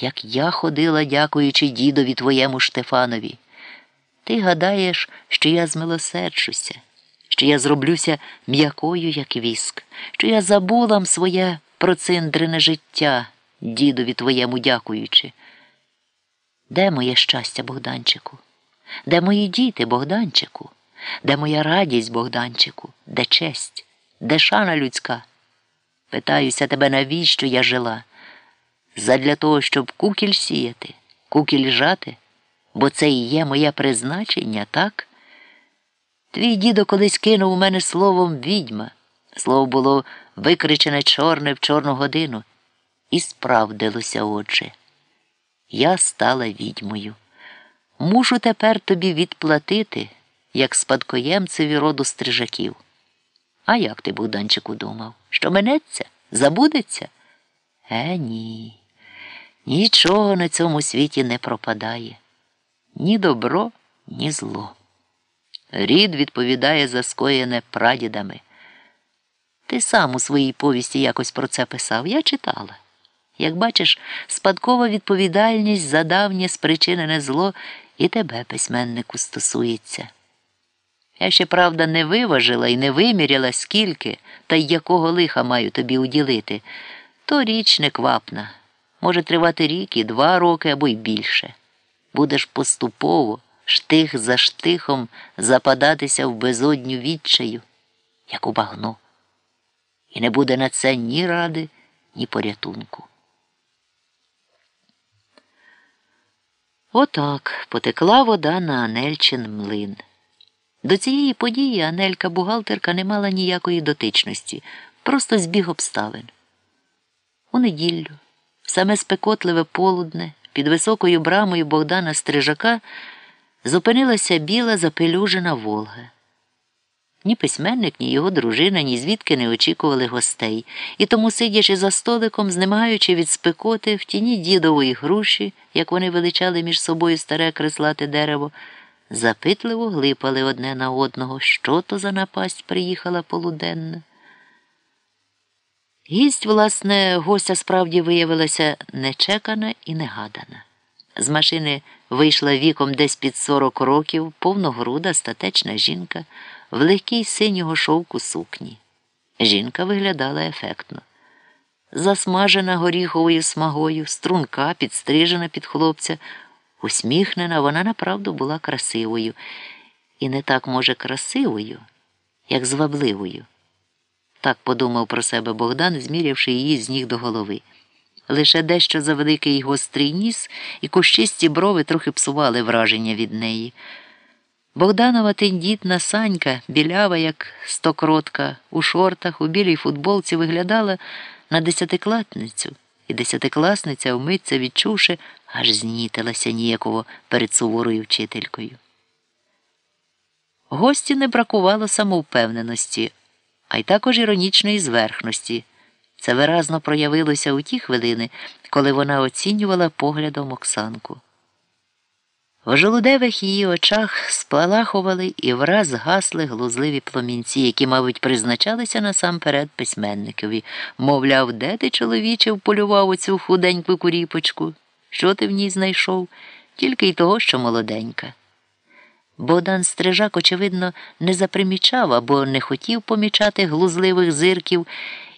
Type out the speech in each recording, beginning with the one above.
як я ходила, дякуючи дідові твоєму Штефанові. Ти гадаєш, що я змилосерджуся, що я зроблюся м'якою, як віск, що я забула своє проциндрене життя, дідові твоєму дякуючи. Де моє щастя, Богданчику? Де мої діти, Богданчику? Де моя радість, Богданчику? Де честь? Де шана людська? Питаюся тебе, навіщо я жила? Задля того, щоб кукіль сіяти, кукіль жати, бо це і є моє призначення, так? Твій дідо колись кинув у мене словом відьма. Слово було викричене чорне в чорну годину, і справдилося, отже. Я стала відьмою. Мушу тепер тобі відплатити, як спадкоємцеві роду стрижаків. А як ти, Богданчику, думав? Що минеться? Забудеться? Е, ні. Нічого на цьому світі не пропадає. Ні добро, ні зло. Рід відповідає за скоєне прадідами. Ти сам у своїй повісті якось про це писав, я читала. Як бачиш, спадкова відповідальність за давнє спричинене зло і тебе, письменнику, стосується. Я ще, правда, не виважила і не виміряла, скільки та й якого лиха маю тобі уділити. То річ не квапна. Може тривати рік і два роки або й більше. Будеш поступово, штих за штихом, западатися в безодню відчаю, як у багно. І не буде на це ні ради, ні порятунку. Отак потекла вода на Анельчин млин. До цієї події Анелька бухгалтерка не мала ніякої дотичності, просто збіг обставин. У неділю, саме спекотливе полудне, під високою брамою Богдана Стрижака зупинилася біла запелюжена Волга. Ні письменник, ні його дружина, ні звідки не очікували гостей, і тому, сидячи за столиком, знемагаючи від спекоти в тіні дідової груші, як вони величали між собою старе креслате дерево, запитливо глипали одне на одного, що то за напасть приїхала полуденна. Гість, власне, гостя справді виявилася нечекана і негадана. З машини вийшла віком десь під сорок років повногруда статечна жінка в легкій синього шовку сукні. Жінка виглядала ефектно. Засмажена горіховою смагою, струнка, підстрижена під хлопця, усміхнена, вона направду була красивою. І не так, може, красивою, як звабливою. Так подумав про себе Богдан, змірявши її з ніг до голови. Лише дещо за великий гострий ніс і кущисті брови трохи псували враження від неї. Богданова тендітна санька, білява, як стокротка, у шортах, у білій футболці виглядала на десятикласницю, і десятикласниця, вмиться відчувши, аж знітилася ніяково перед суворою вчителькою. Гості не бракувало самовпевненості, а й також іронічної зверхності. Це виразно проявилося у ті хвилини, коли вона оцінювала поглядом Оксанку. В жолудевих її очах сплалахували і враз гасли глузливі пломінці, які, мабуть, призначалися насамперед письменникові. Мовляв, де ти, чоловіче, вполював оцю худеньку куріпочку? Що ти в ній знайшов? Тільки й того, що молоденька. Богдан Стрижак, очевидно, не запримічав або не хотів помічати глузливих зирків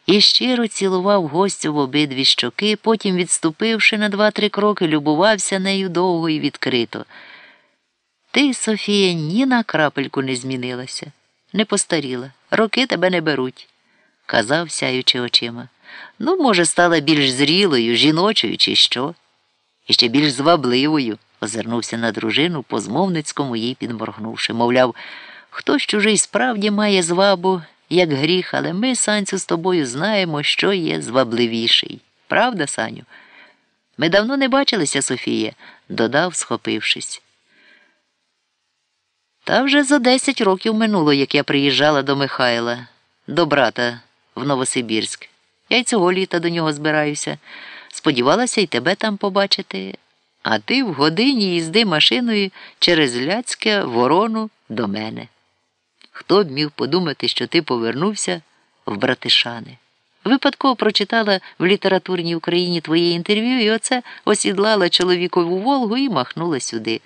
і щиро цілував гостю в обидві щоки, потім, відступивши на два-три кроки, любувався нею довго і відкрито. Ти, Софія, ні на крапельку не змінилася, не постаріла, роки тебе не беруть, казав, сяючи очима. Ну, може, стала більш зрілою, жіночою, чи що, і ще більш звабливою, озирнувся на дружину, по змовницькому їй підморгнувши. Мовляв, хтось чужий справді має звабу як гріх, але ми, Санцю, з тобою знаємо, що є звабливіший. Правда, Саню? Ми давно не бачилися, Софія, додав, схопившись. Та вже за десять років минуло, як я приїжджала до Михайла, до брата в Новосибірськ. Я й цього літа до нього збираюся. Сподівалася й тебе там побачити, а ти в годині їзди машиною через Ляцьке ворону до мене. Хто б міг подумати, що ти повернувся в Братишани? Випадково прочитала в літературній Україні твоє інтерв'ю і оце осідлала чоловікову Волгу і махнула сюди.